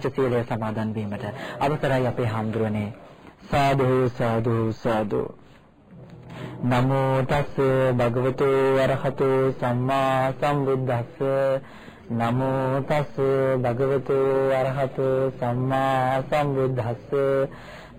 පංචශීලය සමාදන් වීමට අවසරයි අපේ හාමුදුරනේ. සාදු සාදු සාදු. නමෝ තස් භගවතු වරහතු සම්මා සම්බුද්දස්ස. නමෝ තස් භගවතු වරහතු සම්මා සම්බුද්දස්ස.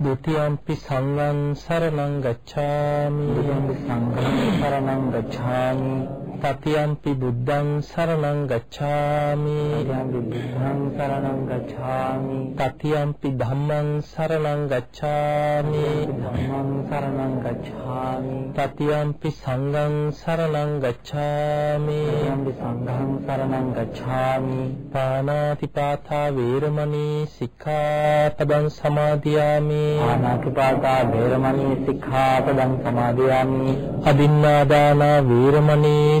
ဒ ුතියම්පි සංඝං සරණං ගච්ඡාමි. ဒ ුතියම්පි සංඝං සරණං ගච්ඡාමි තතියම්පි බුද්ධං සරණං ගච්ඡාමි. තතියම්පි බුද්ධං සරණං ගච්ඡාමි. තතියම්පි ධම්මං සරණං ගච්ඡාමි. ධම්මං සරණං ගච්ඡාමි. තතියම්පි සංඝං සරණං ගච්ඡාමි. තතියම්පි සංඝං සරණං ගච්ඡාමි. පානාති පාතා වේරමණී සික්ඛාපදං සමාදියාමි. පානාති පාතා වේරමණී සික්ඛාපදං සමාදියාමි. අදින්නාදාන වේරමණී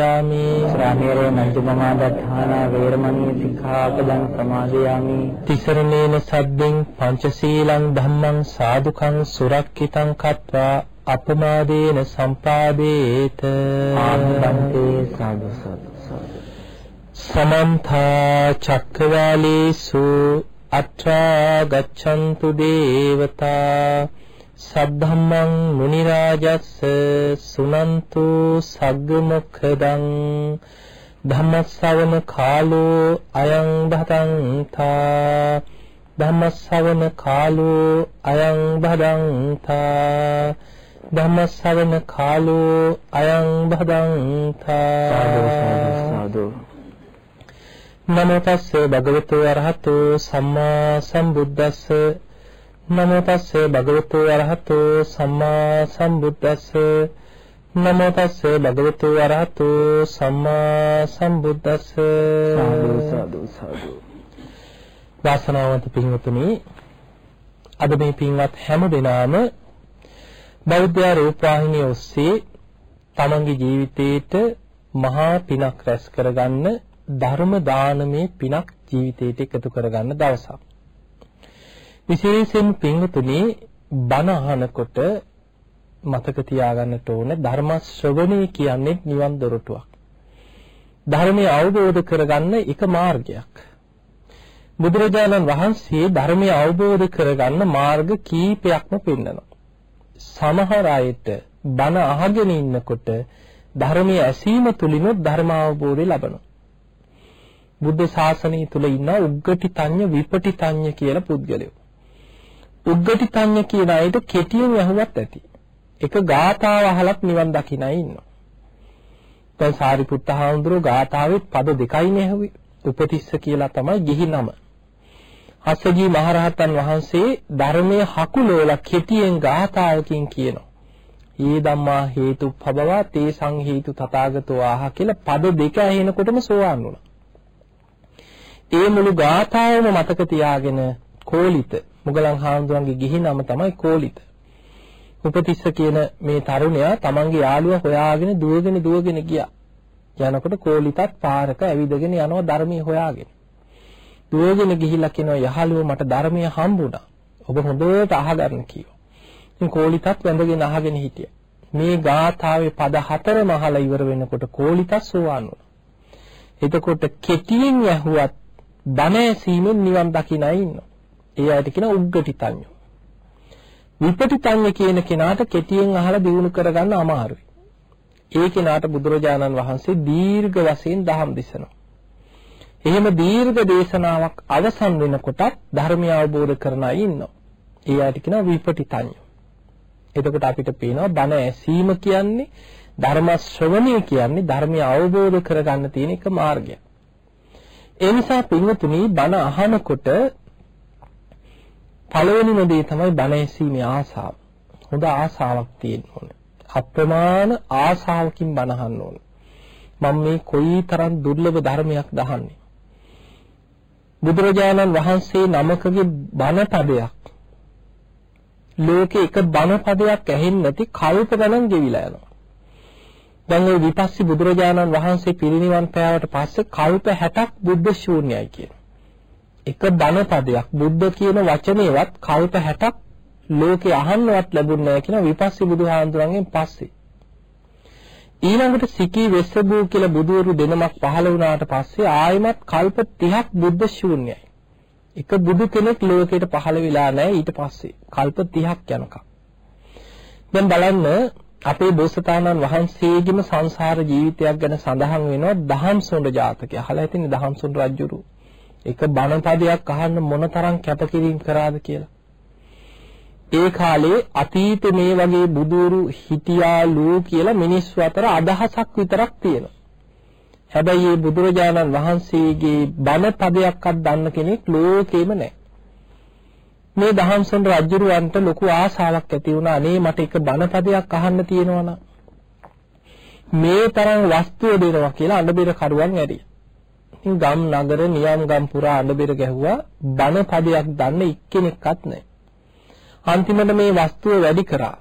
සමාදියාමි සාමීරේ මජ්ජපමාදත්තාන වේරමණී සික්ඛාපදං සමාදියාමි තිසරණේන සද්දෙන් පංචශීලං ධම්මං සාදුකං සුරක්කිතං කତ୍වා අපමාදේන සම්පාදේත ආනන්දේ සාදු සාදු සමන්ත චක්කවාලේසු අත්‍රා ගච්ඡන්තු දේවතා සද්ධම්මං මුනි රාජස්ස සුනන්තු සග්ග මොක්ඛදං ධම්මස්සවන කාලෝ අයං භදංතා ධම්මස්සවන කාලෝ අයං භදංතා ධම්මස්සවන කාලෝ අයං භදංතා නමෝ තස්ස භගවතු අරහතු සම්මා සම්බුද්දස්ස නමෝ තස්සේ භගවතු වරහතු සම්මා සම්බුද්දස්ස නමෝ තස්සේ භගවතු වරහතු සම්මා සම්බුද්දස්ස සාදු සාදු සාදු. වාසනාවන්ත පින්වතුනි අද මේ පින්වත් හැම දිනාම බෞද්ධ රූපවාහිනිය ඔස්සේ තමන්ගේ ජීවිතේට මහා පිනක් රැස් කරගන්න ධර්ම දානමේ පිනක් ජීවිතේට එකතු කරගන්න දවසක් විශේෂයෙන් පින්වතුනි බණ අහනකොට මතක තියාගන්නට ඕන ධර්ම ශ්‍රවණය කියන්නේ නිවන් දොරටුවක්. ධර්මය අවබෝධ කරගන්න එක මාර්ගයක්. බුදුරජාණන් වහන්සේ ධර්මය අවබෝධ කරගන්න මාර්ග කීපයක්ම පෙන්නනවා. සමහර අයට බණ අහගෙන ඉන්නකොට ධර්මයේ ඇසීම තුලිනුත් ධර්ම අවබෝධය ලබනවා. බුද්ධ ශාසනය තුල ඉන්න උග්ගටිතඤ්ඤ විපටිතඤ්ඤ කියලා පුද්ගලයෝ. උද්ගටිතඤ්ඤ කියන අයට කෙටියෙන් අහුවත් ඇති. එක ගාථාව අහලත් නිවන් දකින්නයි ඉන්නවා. දැන් සාරිපුත්ත හාමුදුරුවෝ ගාථාවේ පද දෙකයිනේ ඇහුවේ. උපතිස්ස කියලා තමයි ගිහි නම. අස්සජී මහරහතන් වහන්සේ ධර්මයේ හකුලෝලා කෙටියෙන් ගාථාවකින් කියනවා. "යේ ධම්මා හේතුඵබවා තේ සංහේතු තථාගතෝ ආහ" කියලා පද දෙක ඇහෙනකොටම සෝවාන් වුණා. ඒ මුළු ගාථාවම මතක තියාගෙන කෝලිත මුගලන් හාමුදුරන්ගේ ගිහි නම තමයි කෝලිත. උපතිස්ස කියන මේ තරුණයා තමන්ගේ යාළුවා හොයාගෙන දුවගෙන දුවගෙන ගියා. යනකොට කෝලිතත් පාරක ඇවිදගෙන යනවා ධර්මයේ හොයාගෙන. දුවගෙන ගිහිල්ලා කියනවා යහළුව මට ධර්මය හම්බුණා. ඔබ හොඳට අහගන්න කිව්වා. ඉතින් කෝලිතත් වැඳගෙන අහගෙන හිටියා. මේ ගාථාවේ පද හතරම අහලා ඉවර වෙනකොට කෝලිතත් සෝවාන් වුණා. එතකොට කෙටියෙන් ඇහුවත් බණ ඇසීමෙන් නිවන් දකින්නයි ඉන්නවා. ඒ අයට කියන උග්ගටිතඤ්ඤ. විපටිතඤ්ඤ කියන කෙනාට කෙටියෙන් අහලා දිනු කරගන්න අමාරුයි. ඒ කෙනාට බුදුරජාණන් වහන්සේ දීර්ඝ වශයෙන් දහම් දෙසනවා. එහෙම දීර්ඝ දේශනාවක් අවසන් වෙනකොටත් ධර්මය අවබෝධ කරන අය ඉන්නවා. ඒ අයට කියනවා විපටිතඤ්ඤ. එතකොට අපිට පේනවා බණ ඇසීම කියන්නේ ධර්ම ශ්‍රවණය කියන්නේ ධර්මය අවබෝධ කරගන්න තියෙන එක මාර්ගයක්. ඒ නිසා පින්වතුනි බණ අහනකොට පළවෙනිම දේ තමයි බණ ඇසීමේ ආසාව. හොඳ ආසාවක් තියෙන්න ඕනේ. අප්‍රමාණ ආසාවකින් බණ අහන්න ඕනේ. මම මේ කොයිතරම් දුර්ලභ ධර්මයක් දහන්නේ. බුදුරජාණන් වහන්සේ නමකගේ බණ පදයක් ලෝකේ එක බණ පදයක් ඇහෙන්නේ නැති කල්ප ගණන් ගෙවිලා යනවා. දැන් ওই විපස්සී බුදුරජාණන් වහන්සේ පිරිනිවන් පෑවට පස්සේ කල්ප 60ක් බුද්ධ ශූන්‍යයි කියන. එක බණ පදයක් බුද්ධ කියන වචනේවත් කල්ප 60ක් ලෝකේ අහන්නවත් ලැබුණ නැහැ කියන විපස්සී බුදුහාඳුරන්ගෙන් පස්සේ. ඊළඟට සිකී වෙස්සබූ කියලා බුදුවරු දෙනමක් පහළ වුණාට පස්සේ ආයමත් කල්ප 30ක් බුද්ධ ශූන්‍යයි. එක බුදු කෙනෙක් ලෝකයට පහළ වෙලා නැහැ ඊට පස්සේ කල්ප 30ක් යනකම්. දැන් බලන්න අපේ බෝසතාණන් වහන්සේගේම සංසාර ජීවිතයක් ගැන සඳහන් වෙනවා දහම්සොඬ ජාතකය. අහලා ඇතිනේ දහම්සොඬ රජුරු. එක බණ පදයක් අහන්න මොනතරම් කැපකිරීම කරාද කියලා. ඒ කාලේ අතීත මේ වගේ බුදුරු හිටියාලු කියලා මිනිස්සු අතර අදහසක් විතරක් තියෙනවා. හැබැයි මේ බුදුරජාණන් වහන්සේගේ බණ පදයක්වත් දන්න කෙනෙක් ලෝකෙම නැහැ. මේ දහම්සොඬ රජුරවන්ට ලොකු ආසාවක් ඇති වුණා අනේ මට එක බණ පදයක් අහන්න තියෙනවා මේ තරම් වස්තුව දෙනවා කියලා අඬබෙර කරුවන් ඇරියා. ඉතින් ගම් නගර නියම් ගම් පුරා අඬබෙර ගැහුවා බණ පදයක් දන්න එක්කෙනෙක්වත් නැහැ. අන්තිමට මේ වස්තුව වැඩි කරා.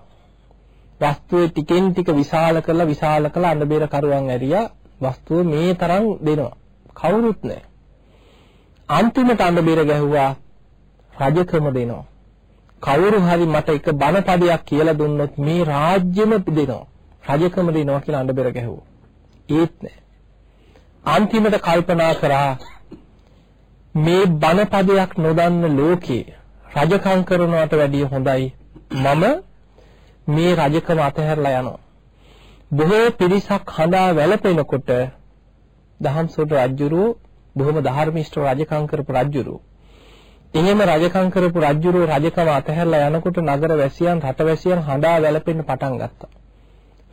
වස්තුවේ ටිකෙන් ටික විශාල කරලා විශාල කරලා අඬබෙර කරුවන් ඇරියා වස්තුව මේ තරම් දෙනවා. කවුරුත් නැහැ. අන්තිමට අඬබෙර ගැහුවා රජකම දෙනවා. කවුරු හරි මට එක බණ පදයක් කියලා දුන්නොත් මේ රාජ්‍යෙම දෙනවා. රජකම දෙනවා කියලා අඬබෙර ගැහුවා. ඒත් නෑ. අන්තිමට කල්පනා කරා මේ බණ පදයක් නොදන්න ලෝකේ රජකම් කරනවට වැඩිය හොඳයි මම මේ රජකම අතහැරලා යනවා. බොහෝ පිරිසක් හඬා වැළපෙනකොට දහම්සොට රජුරෝ බොහොම ධර්මිෂ්ඨ රජකම් කරපු රජුරෝ එහෙම රජකම් කරපු රජුරෝ රජකම අතහැරලා යනකොට නගර වැසියන් රට වැසියන් හඬා වැළපෙන්න පටන් ගත්තා.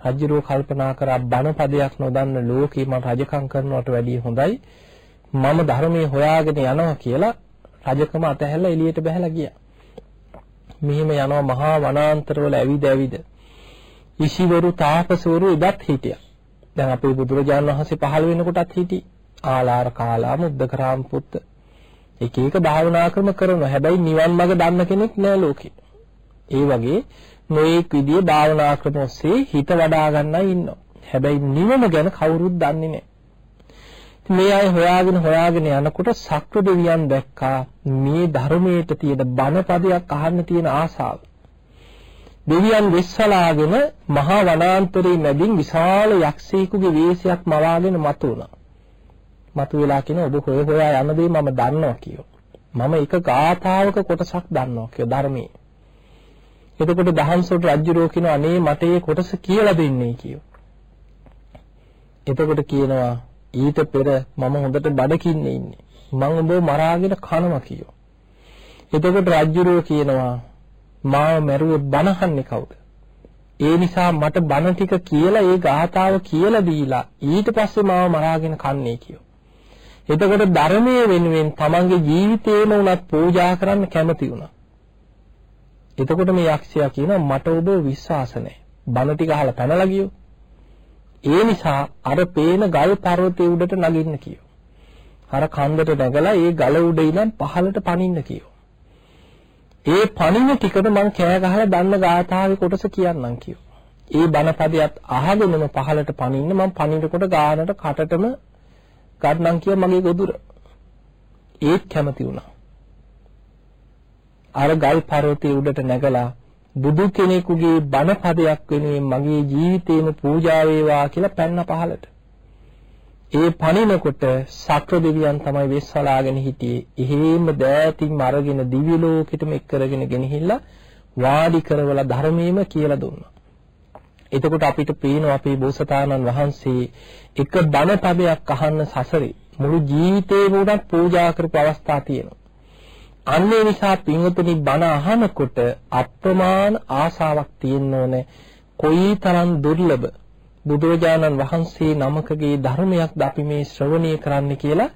රජුරෝ කල්පනා කරා බණ පදයක් නොදන්න ලෝකේ මම රජකම් කරනවට වැඩිය හොඳයි. මම ධර්මයේ හොයාගෙන යනවා කියලා රජකම අතහැරලා එළියට බහැලා ගියා. මෙහිම යනවා මහා වනාන්තරවල ඇවිද ඇවිද. ඍෂිවරු තාපසවරු ඉදත් හිටියා. දැන් අපේ බුදුරජාණන් වහන්සේ පහළ වෙනකොටත් හිටි ආලාර කාලා මුද්දකරාම් පුත්ත එක එක භාවනා ක්‍රම කරනවා. හැබැයි නිවන් මඟ දන්න කෙනෙක් නෑ ලෝකේ. ඒ වගේ නොඑක් විදිහේ භාවනා ක්‍රම ඔස්සේ හිත වඩා ගන්නයි ඉන්නවා. හැබැයි නිවන ගැන කවුරුත් දන්නේ නෑ. මේ අය හොයාගෙන හොයාගෙන යනකොට සක්‍ර දෙවියන් දැක්කා මේ ධර්මයට තියෙන බණ පදයක් අහන්න තියෙන ආසාව. දෙවියන් විශ්වලාගෙන මහා වනාන්තරයේ මැදින් විශාල යක්ෂයෙකුගේ වේශයක් මවාගෙන මතුවුණා. මතුවලා කියන ඔබ හොය හොයා යන දේ මම දන්නවා කියෝ. මම එක ගාථාවක කොටසක් දන්නවා කියෝ ධර්මයේ. එතකොට දහම්සොට රජුරෝ කියන අනේ මට මේ කොටස කියලා දෙන්නේ කියෝ. එතකොට කියනවා ඊට පෙර මම හොඳට බඩකින්නේ ඉන්නේ. මම ඔබ මරාගෙන කනවා කියෝ. එතකොට රජුරෝ කියනවා මාව මැරුවොත් බනහන්නේ කවුද? ඒ නිසා මට බන ටික කියලා ඒ ගාථාව කියලා දීලා ඊට පස්සේ මාව මරාගෙන කන්නේ කියෝ. එතකොට ධර්මයේ වෙනුවෙන් තමන්ගේ ජීවිතේම උනත් පූජා කරන්න කැමති වුණා. එතකොට මේ යක්ෂයා කියනවා මට ඔබ විශ්වාස නැහැ. බණ ටික අහලා පැනලා ගියෝ. ඒ නිසා අර පේන ගල් පර්වතයේ උඩට නගින්න කියෝ. අර කන්දට නැගලා ඒ ගල උඩ ඉඳන් පහළට පනින්න කියෝ. ඒ පනින ටිකට මං කෑ ගහලා දන්න ගාථාවේ කොටස කියන්නම් කියෝ. ඒ බණ පදයක් අහගෙනම පහළට පනින්න මං පනිනකොට ගානට කටටම ගන්නම් කිය මගේ ගොදුර. ඒත් කැමති වුණා. අර ගල් පර්වතයේ උඩට නැගලා බුදු කෙනෙකුගේ බණ පදයක් වෙනුවෙන් මගේ ජීවිතේම පූජා වේවා කියලා පැන්න පහලට. ඒ පණිනකොට සක්‍ර දෙවියන් තමයි වෙස්සලාගෙන හිටියේ. එහෙම දෑතින් අරගෙන දිව්‍ය ලෝකෙටම එක් කරගෙන ගෙනහිල්ලා වාඩි කරවලා ධර්මයේම කියලා දුන්නා. එතකොට අපිට පේනවා අපේ බෝසතාණන් වහන්සේ එක බණ පදයක් අහන්න සසරේ මුළු ජීවිතේම උනත් පූජා කරපු අවස්ථා තියෙනවා. අන්නේ නිසා පින්වතුනි බණ අහනකොට අප්‍රමාණ ආසාවක් තියෙන්න ඕනේ. කොයිතරම් දුර්ලභ බුදුරජාණන් වහන්සේ නමකගේ ධර්මයක්ද අපි මේ ශ්‍රවණය කරන්න කියලා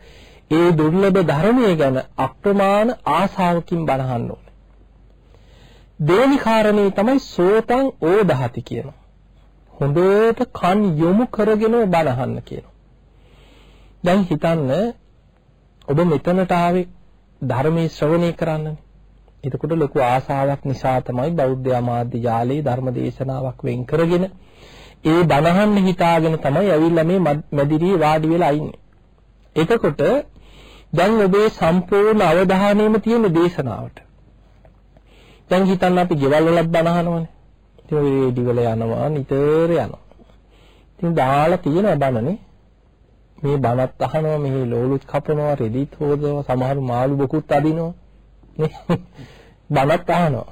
ඒ දුර්ලභ ධර්මය ගැන අප්‍රමාණ ආසාවකින් බණහන්න ඕනේ. දෙවෙනි කාරණේ තමයි සෝතං ඕදහති කියනවා. හොඳට කන් යොමු කරගෙන බණහන්න කියනවා. දැන් හිතන්න ඔබ මෙතනට ආවේ ධර්මයේ ශ්‍රවණය කරන්නනේ. එතකොට ලොකු ආසාවක් නිසා තමයි බෞද්ධ ආමාද්‍ය ජාලේ ධර්ම දේශනාවක් වෙන් කරගෙන ඒ බණහන්න හිතාගෙන තමයි ඇවිල්ලා මේ මැදිරියේ වාඩි වෙලා ඉන්නේ. එතකොට දැන් ඔබේ සම්පූර්ණ අවධානයම තියෙන දේශනාවට. දැන් හිතන්න අපි ගෙවල් වලත් බණහනවනේ. ඉතින් ඔය රේඩි වල යනවා නිතර යනවා. ඉතින් දාලා තියෙන බණනේ මේ බණත් අහනවා මෙහි ලෝලුත් කපනවා රෙදිත් හොදනවා සමහර මාළු බොකුත් අදිනවා. නේ බණත් අහනවා.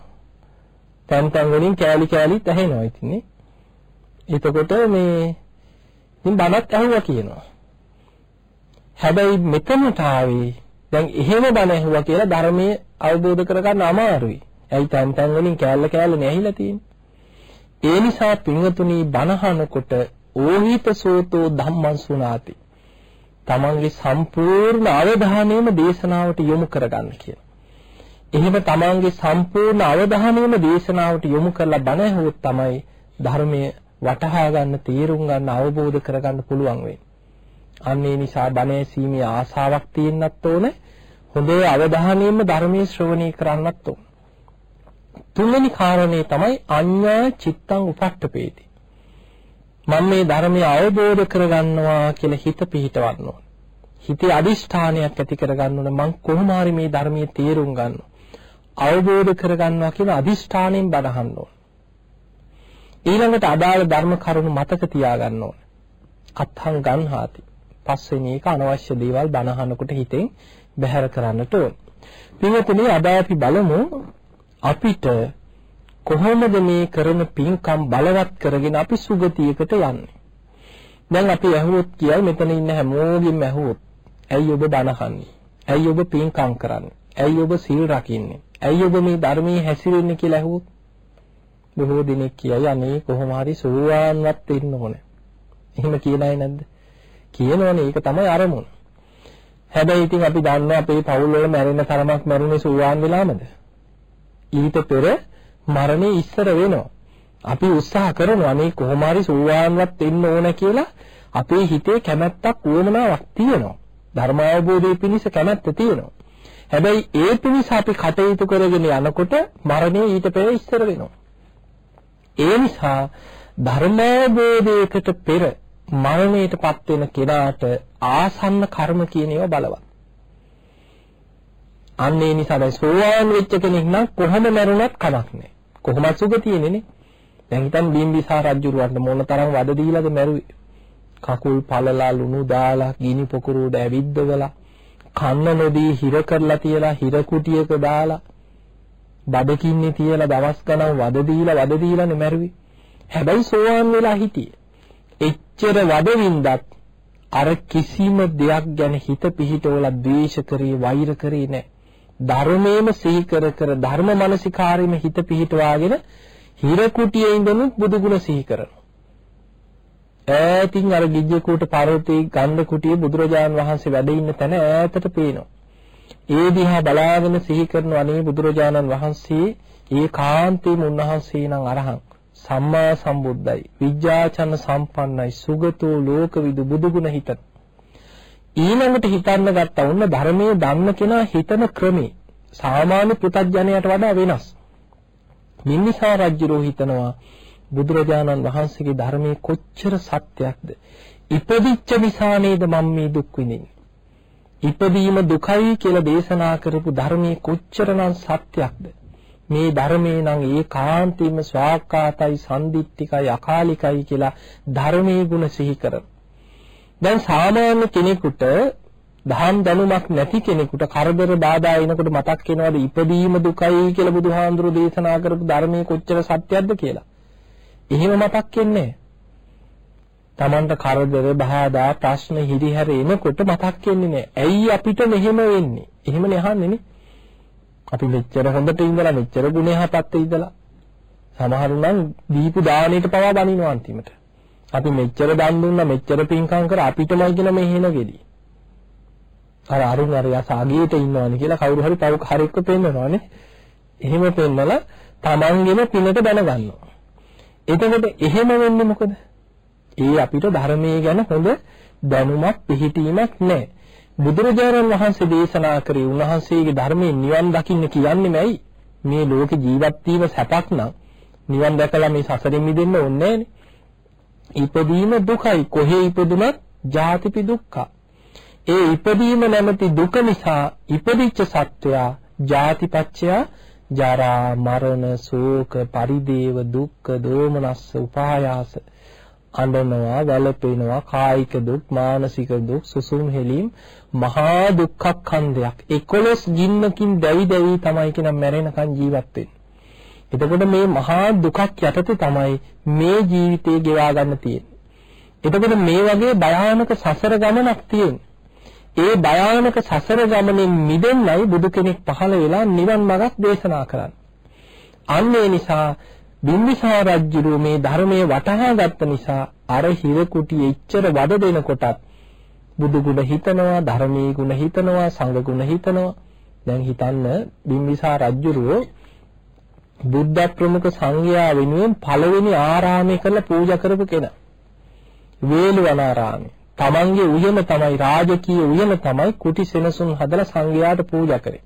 තැන් තැන් වලින් කෑලි කෑලිත් ඇහෙනවා ඉතින් නේ. එතකොට මේ ඉතින් බණත් ඇහුවා කියනවා. හැබැයි මෙතනට ආවේ දැන් එහෙම බණ ඇහුවා කියලා ධර්මයේ අවබෝධ කරගන්න අමාරුයි. ඇයි තැන් තැන් වලින් කෑල්ල කෑල්ල නැහිලා තියෙන්නේ? ඒ නිසා පින්වතුනි බණහනකොට ඕහිත සෝතෝ ධම්මං සුනාති. තමන්ගේ සම්පූර්ණ අවධානයම දේශනාවට යොමු කරගන්න කියලා. එහෙම තමන්ගේ සම්පූර්ණ අවධානයම දේශනාවට යොමු කරලා බණ ඇහුවොත් තමයි ධර්මයේ වටහා ගන්න, තේරුම් ගන්න, අවබෝධ කරගන්න පුළුවන් වෙන්නේ. අන්න ඒ නිසා බණ ඇසීමේ ආසාවක් තියෙන්නත් ඕනේ. හොඳේ අවධානයෙන්ම ධර්මයේ ශ්‍රවණය කරන්නත් ඕනේ. තුන්වෙනි කාරණේ තමයි අඤ්ඤා චිත්තං උපට්ඨපේති. මම මේ ධර්මය අවබෝධ කරගන්නවා කියලා හිත පිහිටවන්න ඕන. හිතේ අදිෂ්ඨානයක් ඇති කරගන්න ඕන මං කොහොම හරි මේ ධර්මයේ තේරුම් ගන්නවා. අවබෝධ කරගන්නවා කියන අදිෂ්ඨාණයෙන් බඩහන්න ඕන. ඊළඟට අදාළ ධර්ම කරුණු මතක තියාගන්න ඕන. අත්හං ගන්හාති. පස්වෙනි එක අනවශ්‍ය දේවල් බනහනකොට හිතෙන් බැහැර කරන්නට ඕන. පින්වතුනි අද අපි බලමු අපිට කොහොමද මේ කරන පින්කම් බලවත් කරගෙන අපි සුගතියකට යන්නේ? දැන් අපි ඇහුවොත් කියයි මෙතන ඉන්න හැමෝගෙම ඇහුවොත් ඇයි ඔබ බණහන්නේ ඇයි ඔබ පින්කම් කරන්නේ? ඇයි ඔබ සීල් රකින්නේ? ඇයි ඔබ මේ ධර්මයේ හැසිරෙන්නේ කියලා ඇහුවොත් බොහෝ දිනෙක කියයි අනේ කොහොම හරි සෝවාන්වත් වෙන්න ඕනේ. එහෙම කියනයි නැද්ද කියනවනේ ඒක තමයි අරමුණ. හැබැයි ඉතින් අපි දන්නවා අපේ පවුල් වල මැරෙන තරමක් මැරුණේ සෝවාන් වෙලාමද? ඊට පෙර මරණය ඉස්සර වෙනවා. අපි උත්සාහ කරනවා මේ කොහොම හරි සෝවාන්වත් වෙන්න ඕන කියලා අපේ හිතේ කැමැත්තක් උවමනාවක් තියෙනවා. ධර්ම අවබෝධයේ පිණිස කැමැත්ත තියෙනවා. හැබැයි ඒ පිණිස අපි කටයුතු කරගෙන යනකොට මරණය ඊට පෙර ඉස්සර වෙනවා. ඒ නිසා ධර්මාවබෝධයකට පෙර මරණයටපත් වෙන කෙනාට ආසන්න කර්ම කියන ඒවා බලවත්. අන්න ඒ නිසා දැන් සෝවාන් වෙච්ච කෙනෙක් නම් කොහොම මරුණත් කමක් නැහැ. කොහොමත් සුගතියනේ නේ. දැන් හිතන්න බිම්බිසාර රජුරවන්ට මොන තරම් වද දීලාද මැරුවේ. කකුල් පළලා ලුණු දාලා ගිනි පොකුරුවට ඇවිද්දවලා කන්න නොදී හිර කරලා තියලා හිර කුටියක දාලා බඩකින්නේ තියලා දවස් ගණන් වද දීලා වද දීලානේ මැරුවේ. හැබැයි සෝවාන් වෙලා හිටියේ. එච්චර වද වින්දත් අර කිසිම දෙයක් ගැන හිත පිහිටවලා ද්වේෂ කරේ වෛර කරේ නැහැ. ධර්මයේම සිහි කර කර ධර්ම මානසිකාරයේම හිත පිහිටවාගෙන හිර කුටියේ ඉඳන් බුදුගුණ සිහි කරනවා. ඈතින් අර ගිජ්ජකූට පර්වතයේ ගන්ධ කුටියේ බුදුරජාන් වහන්සේ වැඩ ඉන්න තැන ඈතට පේනවා. ඒ දිහා බලාගෙන සිහි කරන අනේ බුදුරජාණන් වහන්සේ ඒ කාන්තේම උන්වහන්සේ නම් අරහං සම්මා සම්බුද්දයි විද්‍යාචන සම්පන්නයි සුගතෝ ලෝකවිදු බුදුගුණ හිතන ඊළඟට හිතන්න ගත්තා වුණ ධර්මයේ දන්න කෙනා හිතන ක්‍රමේ සාමාන්‍ය පුතඥයට වඩා වෙනස්. මිනිසා රජුරෝ හිතනවා බුදුරජාණන් වහන්සේගේ ධර්මයේ කොච්චර සත්‍යයක්ද? ඉපදිච්ච නිසා නේද මම මේ දුක් විඳින්නේ? ඉපදීම දුකයි කියලා දේශනා කරපු ධර්මයේ කොච්චරනම් සත්‍යයක්ද? මේ ධර්මයේ නම් ඒකාන්තයෙන්ම ස්වාක්කාතයි සම්දිත්තිකයි අකාලිකයි කියලා ධර්මයේ ගුණ සිහි කරනවා. දැන් සාමාන්‍ය කෙනෙකුට දහම් දැනුමක් නැති කෙනෙකුට කරදර බාධා එනකොට මතක් වෙනවද ඉපදීම දුකයි කියලා බුදුහාඳුරු දේශනා කරපු ධර්මයේ කොච්චර සත්‍යයක්ද කියලා. එහෙම මතක් වෙන්නේ Tamanට කරදර බාධා ප්‍රශ්න හිරිහැර එනකොට මතක් වෙන්නේ නැහැ. ඇයි අපිට මෙහෙම වෙන්නේ? එහෙමනේ අහන්නේ නේ. අපි මෙච්චර හොඳට ඉඳලා මෙච්චර ගුණයහපත් ඉඳලා සමහරු නම් දීපු දාණයට පවා බනිනවා අන්තිමට. අපි මෙච්චර දන් දුන්නා මෙච්චර පින්කම් කර අපිටමයි කියන මේ හෙන ගෙඩි. අර අරුණ අර යසාගියට ඉන්නවනේ කියලා කවුරු හරි පව් හරියක පෙන්නනවානේ. එහෙම පෙන්නලා තමන්ගෙම පිනට දැනගන්නවා. එතකොට එහෙම වෙන්නේ මොකද? ඒ අපිට ධර්මයේ ගැන හොඳ දැනුමක් පිහිටීමක් නැහැ. බුදුරජාණන් වහන්සේ දේශනා කරේ උන්වහන්සේගේ ධර්මයේ නිවන් දකින්න කියන්නේම ඇයි? මේ ලෝකේ ජීවත් වීම සැපක් නම් නිවන් දැකලා මේ සසරින් මිදෙන්න ඕනේ ඉපදීම දුකයි. කොහේ ඉපදුනත් ජාතිපි දුක්ඛ. ඒ ඉපදීම නැමැති දුක නිසා ඉපදිච්ච සත්වයා ජාතිපච්චය ජරා මරණ ශෝක පරිදේව දුක්ඛ දෝමනස්ස උපායාස අඬනවා වැළපෙනවා කායික දුක් මානසික දුක් සුසුම් හෙලීම් මහා දුක්ඛඛන්දයක් 11 ගින්නකින් දැවි දැවි තමයි කියන මැරෙනකන් ජීවත් වෙන්නේ. එතකොට මේ මහා දුකක් යටතේ තමයි මේ ජීවිතේ ගෙවා ගන්න තියෙන්නේ. එතකොට මේ වගේ භයානක සසර ගමනක් තියෙන්නේ. ඒ භයානක සසර ගමනෙන් මිදෙන්නයි බුදු කෙනෙක් පහළ වෙලා නිවන් මාර්ගක් දේශනා කරන්නේ. අන්න ඒ නිසා බිම්බිසාර රජුගේ මේ ධර්මයේ වටහා ගත්ත නිසා අර හිර කුටියේ ඉච්චර වද දෙනකොටත් බුදු ගුණ හිතනවා ධර්මයේ ගුණ හිතනවා සංඝ ගුණ හිතනවා දැන් හිතන්න බිම්බිසාර රජුරෝ බුද්ධ ප්‍රමුඛ සංඝයා වෙනුවෙන් පළවෙනි ආරාමය කරලා පූජා කරපු කෙනා වේළුවනාරාමේ තමන්ගේ උයන තමයි රාජකීය උයන තමයි කුටි සෙනසුන් හදලා සංඝයාට පූජා කරේ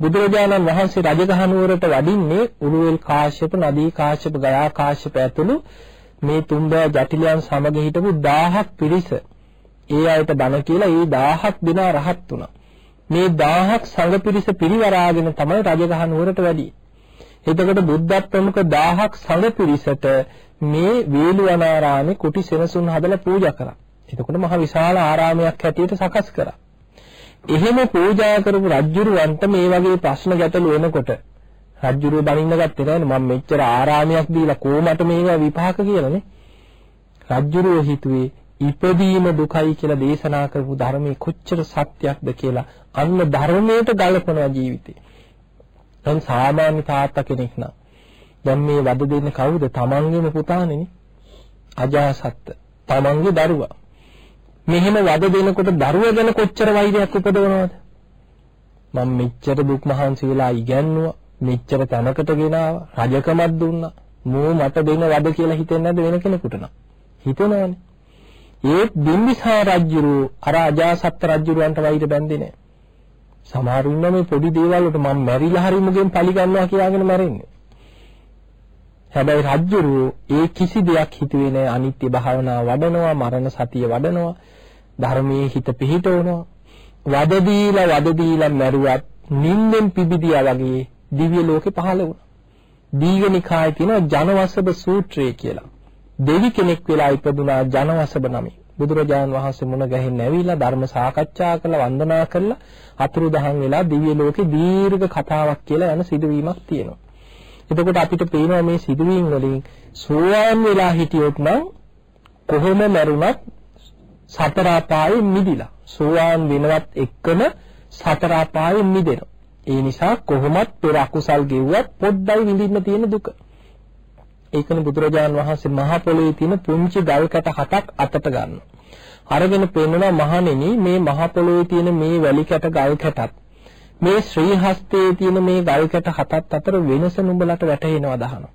බුදුරජාණන් වහන්සේ රජගහ නුවරට වඩින්නේ උරුවෙල් කාශ්‍යප නදී කාශ්‍යප ගයා කාශ්‍යප ඇතුළු මේ තුන්බෑ ජටිලයන් සමග හිටපු 1000ක් පිරිස ඒ අයට බණ කියලා ඒ 1000ක් දෙනා රහත් වුණා. මේ 1000ක් සංඝ පිරිස පිරිවරාගෙන තමයි රජගහ නුවරට වැඩි. එතකොට බුද්ධ ප්‍රමුඛ 1000ක් සංඝ පිරිසට මේ වේළුවනාරාමේ කුටි සෙනසුන් හදලා පූජා කරා. එතකොට මහ විශාල ආරාමයක් හැටියට සකස් කරා. එහෙම පූජා කරපු රජ්ජුරුවන්ට මේ වගේ ප්‍රශ්න ගැටලු එනකොට රජ්ජුරුව බනින්න ගත්තේ නෑනේ මම මෙච්චර ආරාමයක් දීලා කොහොමද මේවා විපාක කියලානේ රජ්ජුරුව හිතුවේ ඉපදීම දුකයි කියලා දේශනා කරපු ධර්මයේ කොච්චර සත්‍යයක්ද කියලා අන්න ධර්මයට ගලපනවා ජීවිතේ දැන් සාමාන්‍ය තාත්තා කෙනෙක් නම් දැන් මේ වද දෙන්නේ කවුද තමන්ගේම පුතානේ අජාසත්ත තමන්ගේ දරුවා මෙහෙම වද දෙනකොට දරුවා ගැන කොච්චර වෛරයක් උපදවනවද? මම මෙච්චර දුක් මහන්සි වෙලා ඉගැන්නුවා, මෙච්චර තැනකට ගෙනාවා, රජකමක් දුන්නා. මෝ මට දෙන වද කියලා හිතෙන්නේ නැද්ද වෙන කෙනෙකුට නම්? හිතනවනේ. ඒ බිම්බිසාර රජුරු අර අජාසත් රජුරවන්ට වෛර බැඳේ නැහැ. සමහරු ඉන්න මේ පොඩි දේවල් වලට මම මැරිලා හරි මුගෙන් පලි ගන්නවා කියාගෙන මැරෙන්නේ. හැබැයි රජ්ජුරුව ඒ කිසි දෙයක් හිතුවේ නෑ අනිත්‍ය භාවනා වඩනවා මරණ සතිය වඩනවා ධර්මයේ හිත පිහිටවනවා වද දීලා වද දීලා මැරුවත් නින්දෙන් පිබිදියා වගේ දිව්‍ය ලෝකේ පහළ වුණා. දීඝනිකායේ තියෙන ජනවසබ සූත්‍රය කියලා. දෙවි කෙනෙක් වෙලා ඉපදුනා ජනවසබ නමේ. බුදුරජාණන් වහන්සේ මුණ ගැහෙන්න ඇවිල්ලා ධර්ම සාකච්ඡා කළා වන්දනා කළා අතුරුදහන් වෙලා දිව්‍ය ලෝකේ දීර්ඝ කතාවක් කියලා යන සිදුවීමක් තියෙනවා. එතකොට අපිට පේනවා මේ සිදුවීම් වලින් සෝවාන් වෙලා හිටියොත් නම් කොහොම මරුණත් සතර අපායෙන් මිදිලා සෝවාන් වෙනවත් එක්කම සතර අපායෙන් මිදෙනවා. ඒ නිසා කොහොමත් පෙර අකුසල් ගෙවුවත් පොඩ්ඩයි විඳින්න තියෙන දුක. ඒකනේ බුදුරජාණන් වහන්සේ මහ පොළොවේ තියෙන පුංචි ගල් කැට හතක් අතට ගන්නවා. අරගෙන පෙන්වනවා මහණෙනි මේ මහ පොළොවේ තියෙන මේ වැලි කැට ගල් කැටත් මේ ශ්‍රී හස්තයේ තියෙන මේ ගල් කැට හතත් අතර වෙනස නුඹලට වැටහෙනවා දහනවා.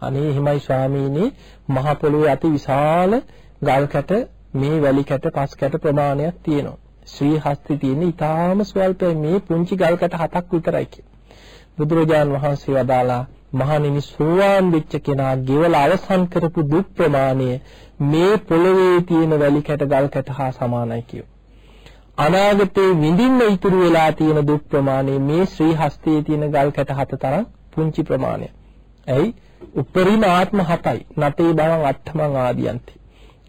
අනේ එහෙමයි ස්වාමීනි මහ පොළොවේ අති විශාල ගල් කැට මේ වැලි කැට පස් කැට ප්‍රමාණයක් තියෙනවා. ශ්‍රී හස්තේ තියෙන ඊටාම ස්වල්පයි මේ පුංචි ගල් කැට හතක් විතරයි කිය. බුදුරජාන් වහන්සේ වදාලා මහණෙනි සෝවාන් වෙච්ච කෙනා ගෙවල අවසන් කරපු දුක් ප්‍රමාණය මේ පොළොවේ තියෙන වැලි කැට ගල් කැට හා සමානයි කියෝ. අනාගතේ විඳින්න ඉතුරු වෙලා තියෙන දුක් ප්‍රමාණය මේ ශ්‍රී හස්තයේ තියෙන ගල් කැට හත තරම් පුංචි ප්‍රමාණයක්. ඇයි? උපරිම ආත්ම හතයි. නතේ බවං අට්ඨමං ආදියන්ති.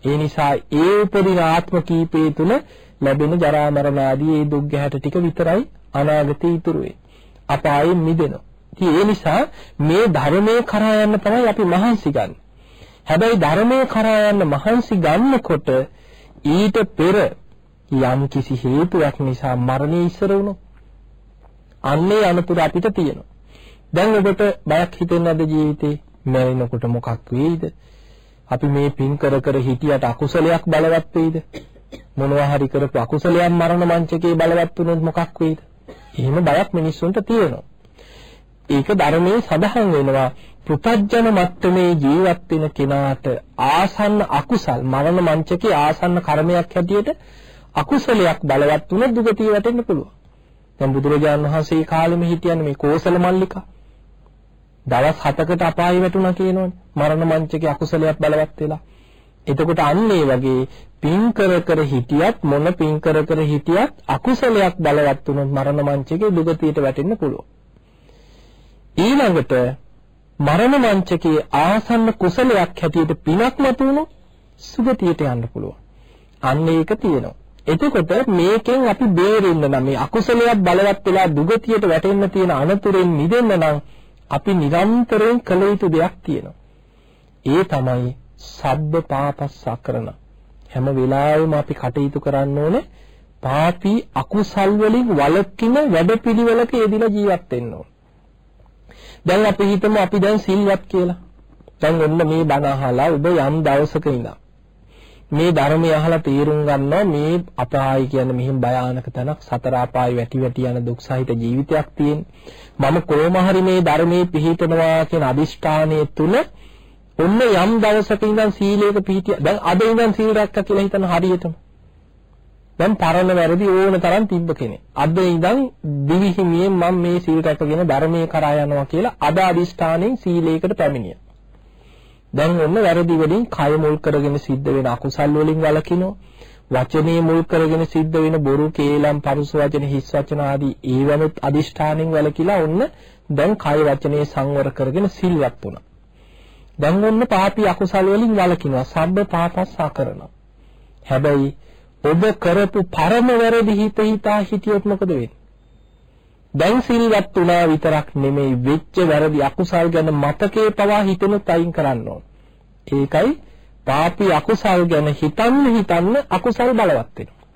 ඒ නිසා ඒ උපරිම ආත්ම කීපේ තුල ලැබෙන ජරා මරණ ආදී ඒ දුක් ගැහැට ටික විතරයි අනාගතේ ඉතුරු වෙන්නේ. අපායෙන් මිදෙනවා. ඉතින් ඒ නිසා මේ ධර්මයේ කරා යන්න තමයි අපි මහන්සි ගන්න. හැබැයි ධර්මයේ කරා යන්න මහන්සි ගන්නකොට ඊට පෙර යම් කිසි හේතුවක් නිසා මරණය ඉස්සර වුණොත් අන්නේ අනතුර අපිට තියෙනවා. දැන් ඔබට බයක් හිතෙන්නද ජීවිතේ මැරෙනකොට මොකක් වෙයිද? අපි මේ පින් කර කර හිටියට අකුසලයක් බලවත් වෙයිද? මොනවා හරි කරපු අකුසලයක් මරණ මංචකේ බලවත් වුණොත් මොකක් වෙයිද? එහෙම බයක් මිනිස්සුන්ට තියෙනවා. ඒක ධර්මයේ සඳහන් වෙනවා පෘථජන මට්ටමේ ජීවත් වෙන කෙනාට ආසන්න අකුසල් මරණ මංචකේ ආසන්න කර්මයක් හැටියට අකුසලයක් බලවත් වුණොත් දුගතිය වැටෙන්න පුළුවන්. දැන් බුදුරජාණන් වහන්සේ කාලෙම හිටියන්නේ මේ කෝසල මල්ලිකා. දවස් 7කට අපායෙ වැටුණා කියනවනේ. මරණ මංචකේ අකුසලයක් බලවත් වෙලා. එතකොට අන්න ඒ වගේ පින් කර කර හිටියත් මොන පින් කර කර හිටියත් අකුසලයක් බලවත් වුණොත් මරණ මංචකේ දුගතියට වැටෙන්න පුළුවන්. ඊළඟට මරණ මංචකයේ ආසන්න කුසලයක් හැටියට පිනක් මතුවුණොත් සුගතියට යන්න පුළුවන්. අන්න ඒක තියෙනවා. එතකොට මේකෙන් අපි බේරෙන්න නම් මේ අකුසලයක් බලවත් වෙලා දුගතියට වැටෙන්න තියෙන අනතුරෙන් මිදෙන්න නම් අපි නිරන්තරයෙන් කළ යුතු දෙයක් තියෙනවා. ඒ තමයි සබ්බ පාපස්සකරණ. හැම වෙලාවෙම අපි කටයුතු කරන්න ඕනේ පාපී අකුසල් වලින් වළකින වැඩපිළිවෙලක යෙදিলা ජීවත් වෙන්න ඕනේ. දැන් අපි හිතමු අපි දැන් සිල්වත් කියලා. දැන් ඔන්න මේ බණ අහලා ඔබ යම් දවසක ඉඳන් මේ ධර්මය අහලා තේරුම් ගන්නවා මේ අපාය කියන්නේ මෙහිම භයානක තැනක් සතර අපාය වැටි වැටි යන දුක් සහිත ජීවිතයක් තියෙන. මම කොහොම හරි මේ ධර්මයේ පිහිටනවා කියන අදිෂ්ඨානයේ තුල ඔන්න යම් දවසක ඉඳන් සීලයක පිහිටිය. දැන් අද ඉඳන් සීල රැක්කා කියලා හිතන හරියටම. දැන් පරණ වැරදි ඕන තරම් තිබ්බ කෙනෙක්. අද ඉඳන් දිවිහිමියෙන් මම මේ සීල රැකගෙන ධර්මයේ කරා යනවා කියලා අද අදිෂ්ඨානෙන් සීලයකට පැමිණියා. දැන් ඔන්න වැරදි වලින් කය මුල් කරගෙන සිද්ධ වෙන අකුසල් වලින් වළකිනවා. වචනේ මුල් කරගෙන සිද්ධ වෙන බොරු කේලම් පරුස වචන හිස් වචන ආදී ඒවනුත් අදිෂ්ඨානෙන් වැළකීලා ඔන්න දැන් කය වචනේ සංවර කරගෙන සිල්වත් වුණා. දැන් ඔන්න පාපී අකුසල් වලින් වළකිනවා. සබ්බ පාපස්සා කරනවා. හැබැයි ඔබ කරපු පරම වැරදි හිත හිතා හිටියොත් මොකද වෙන්නේ? දැන් සිල්වත් වුණා විතරක් නෙමෙයි වෙච්ච වැරදි අකුසල් ගැන මතකේ පවා හිතෙනුත් අයින් කරන්න ඕන. ඒකයි පාපී අකුසල් ගැන හිතන්න හිතන්න අකුසල් බලවත් වෙනවා.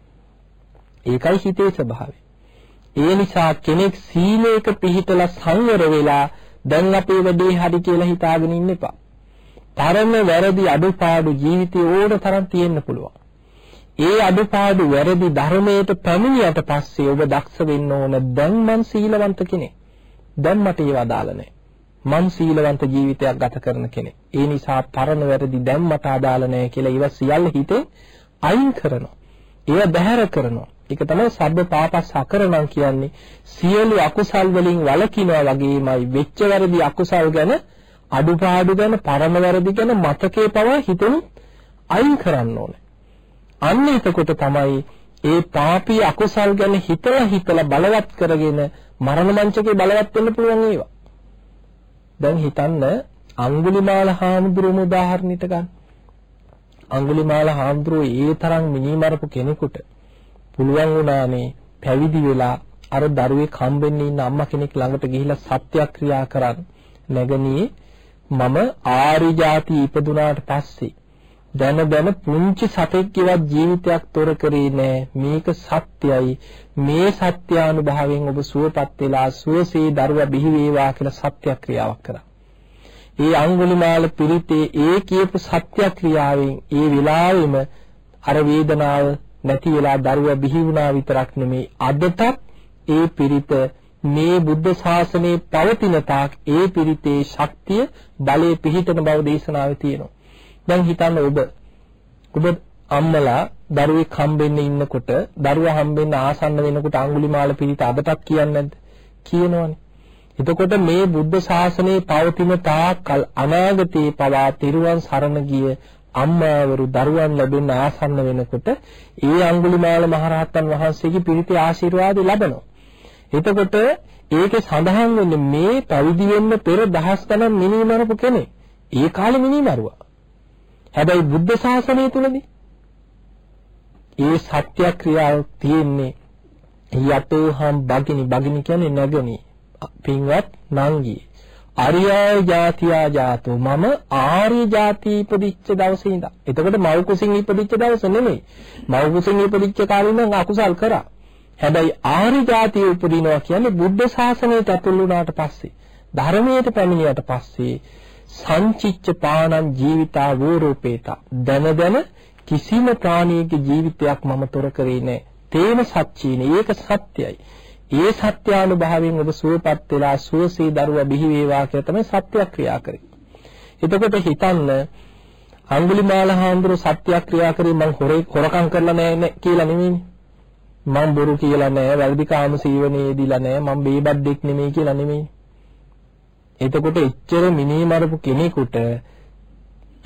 ඒකයි හිතේ ස්වභාවය. ඒ නිසා කෙනෙක් සීලයක පිහිටලා සංවර වෙලා දැන් අපේ වැඩේ හරි කියලා හිතාගෙන ඉන්න එපා. තරම වැරදි අඩුපාඩු ජීවිතේ ඕන තරම් තියෙන්න පුළුවන්. ඒ අඩුපාඩු වැරදි ධර්මයට පැමිණියට පස්සේ ඔබ දක්ෂ වෙන්න ඕන දැන් මං සීලවන්ත කෙනෙක්. දැන් මට ඒව අදාළ නැහැ. මං සීලවන්ත ජීවිතයක් ගත කරන කෙනෙක්. ඒ නිසා පරණ වැරදි දැන් මට අදාළ නැහැ කියලා ඒව සියල්ල හිතේ අයින් කරනවා. ඒව බැහැර කරනවා. ඒක තමයි සබ්බ පාපස් අකරණම් කියන්නේ. සියලු අකුසල් වලින් වළකිනවා වගේමයි වෙච්ච වැරදි අකුසල් ගැන අඩුපාඩු ගැන පරණ වැරදි ගැන මතකේ පවා හිතෙන අයින් කරන්න ඕනේ. අන්න එතකොට තමයි ඒ පාපී අකුසල් ගැන හිතලා හිතලා බලවත් කරගෙන මරණ මංචකේ බලවත් වෙන්න පුළුවන් ඒවා. දැන් හිතන්න අඟුලිමාල හාමුදුරුවෝ උදාහරණයට ගන්න. අඟුලිමාල හාමුදුරුවෝ ඒ තරම් මිනිමරපු කෙනෙකුට පුළුවන් වුණානේ පැවිදි වෙලා අර දරුවෙක් හම්බෙන්නේ ඉන්න අම්මා කෙනෙක් ළඟට ගිහිලා සත්‍යක්‍රියා කරන්න. නැගණියේ මම ආරි જાති ඉපදුනාට පස්සේ දැන දැන පුංචි සතෙක්ගේවත් ජීවිතයක් තොර කරේ නෑ මේක සත්‍යයි මේ සත්‍යානුභවයෙන් ඔබ සුවපත් වෙලා සුවසේ දරුවා බිහි වේවා කියලා සත්‍යක්‍රියාවක් කරා. ඒ අඟුලිමාල පිරිතේ ඒ කියපු සත්‍යක්‍රියාවෙන් ඒ විලාවෙම අර වේදනාව නැති වෙලා දරුවා බිහි වුණා විතරක් නෙමේ අදටත් ඒ පිරිත මේ බුද්ධ ශාසනයේ පවතින තාක් ඒ පිරිතේ ශක්තිය බලය පිහිටන බව දේශනාවේ තියෙනවා. දැන් හිතන්න ඔබ ඔබ අම්මලා දරුවෙක් හම්බෙන්න ඉන්නකොට දරුවා හම්බෙන්න ආසන්න වෙනකොට අඟුලිමාල පිරිත අදටත් කියන්නේ නැද්ද? කියනවනේ. එතකොට මේ බුද්ධ ශාසනයේ පවතින තාක්කල් අනාගතේ පවා තිරුවන් සරණ ගිය අම්මාවරු දරුවන් ලැබෙන්න ආසන්න වෙනකොට ඒ අඟුලිමාල මහරහතන් වහන්සේගේ පිරිතේ ආශිර්වාද ලබනවා. එතකොට ඒකේ සඳහන් වෙන්නේ මේ පැවිදි වෙන්න පෙර දහස් ගණන් මිනිමරපු කෙනෙක්. ඒ කාලේ මිනිමරුවා. හැබැයි බුද්ධ ශාසනය තුලදී ඒ සත්‍යක්‍රියාව තියෙන්නේ යතෝහම් බගිනි බගිනි කියන්නේ නැගණි පින්වත් නංගි අරියා ජාතියා ජාතෝ මම ආර්ය ජාති ඉපදිච්ච දවසේ ඉඳන්. එතකොට මව් කුසින් ඉපදිච්ච දවස නෙමෙයි. මව් කුසින් ඉපදිච්ච කාලේ ඉඳන් අකුසල් කරා. හැබැයි ආර්ය ජාතිය උපදිනවා කියන්නේ බුද්ධ ශාසනයට ඇතුල් වුණාට පස්සේ ධර්මයට පැමිණියට පස්සේ සංචිච්ච පාණං ජීවිතා වූරූපේත දන දන කිසිම ප්‍රාණියගේ ජීවිතයක් මම තොර කරේ නැහැ. තේන සත්‍යීනේ ඒක සත්‍යයි. ඒ සත්‍යානුභාවයෙන් ඔබ සුවපත් වෙලා සුවසේ දරුවා බිහි වේවා කියලා තමයි සත්‍යක්‍රියා කරේ. එතකොට හිතන්න අඟුලිමාල හාමුදුරු සත්‍යක්‍රියා කරේ මං හොරකම් කරලා නැහැ කියලා නෙමෙයිනේ. මං බොරු කියලා නැහැ, වැරදි කාම සීවනයේදීලා නැහැ, මං බේබද්දෙක් නෙමෙයි කියලා නෙමෙයි. එතකොට එච්චර මිනී මරපු කෙනෙකුට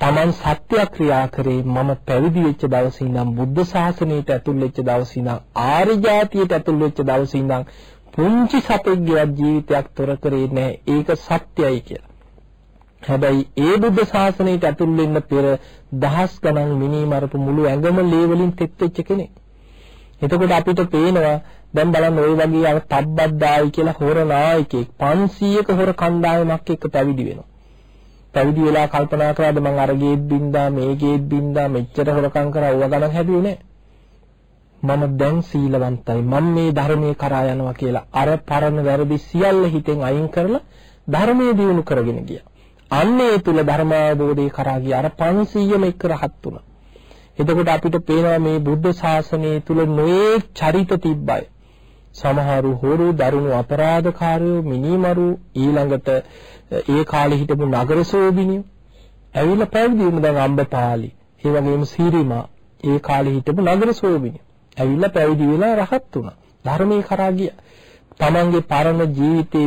Taman සත්‍යක්‍රියා කරේ මම පැවිදි වෙච්ච දවසේ ඉඳන් බුද්ධ ශාසනයට ඇතුල් වෙච්ච දවසේ ඉඳන් ආර්ය ජාතියට ඇතුල් වෙච්ච දවසේ ඉඳන් පුංචි සතෙක්ගේ ජීවිතයක් තොර කරේ නැහැ. ඒක සත්‍යයි කියලා. හැබැයි ඒ බුද්ධ ශාසනයට ඇතුල් වෙන්න පෙර දහස් ගණන් මිනී මරපු මුළු ඇඟම ලේ වලින් තෙත් වෙච්ච කෙනෙක්. එතකොට අපිට පේනවා දැන් බලන්න ওই වගේ අර තබ්බද්දායි කියලා හොර නායකයෙක් 500ක හොර කණ්ඩායමක් එක්ක පැවිදි වෙනවා. පැවිදි වෙලා කල්පනා කරාද මං අර ගේත් බින්දා මේ ගේත් බින්දා මෙච්චර හොරකම් කරා ඌව ගණන් හැදුවේ නෑ. මම දැන් සීලවන්තයි. මම මේ ධර්මයේ කරා යනවා කියලා අර පරණ වැරදි සියල්ල හිතෙන් අයින් කරලා ධර්මයේ දියුණු කරගෙන ගියා. අන්නේ තුල ධර්මාවබෝධය කරා ගියා. අර 500ම එක්ක රහත් වුණා. එතකොට අපිට පේනවා මේ බුද්ධ ශාසනය තුල නොයේ චරිත තිබ්බයි. සමහරු හොරු දරුණු අපරාධකාරයෝ මිනිමරු ඊළඟට ඒ කාලේ හිටපු නගර සෝබිනියෝ ඇවිල්ලා පැවිදි වුණ දැන් අම්බපාලි. ඒ වගේම සීරිමා. ඒ කාලේ හිටපු නගර සෝබිනියෝ ඇවිල්ලා පැවිදි වෙලා රහත් වුණා. ධර්මයේ කරා ගියා. තමන්ගේ පරණ ජීවිතේ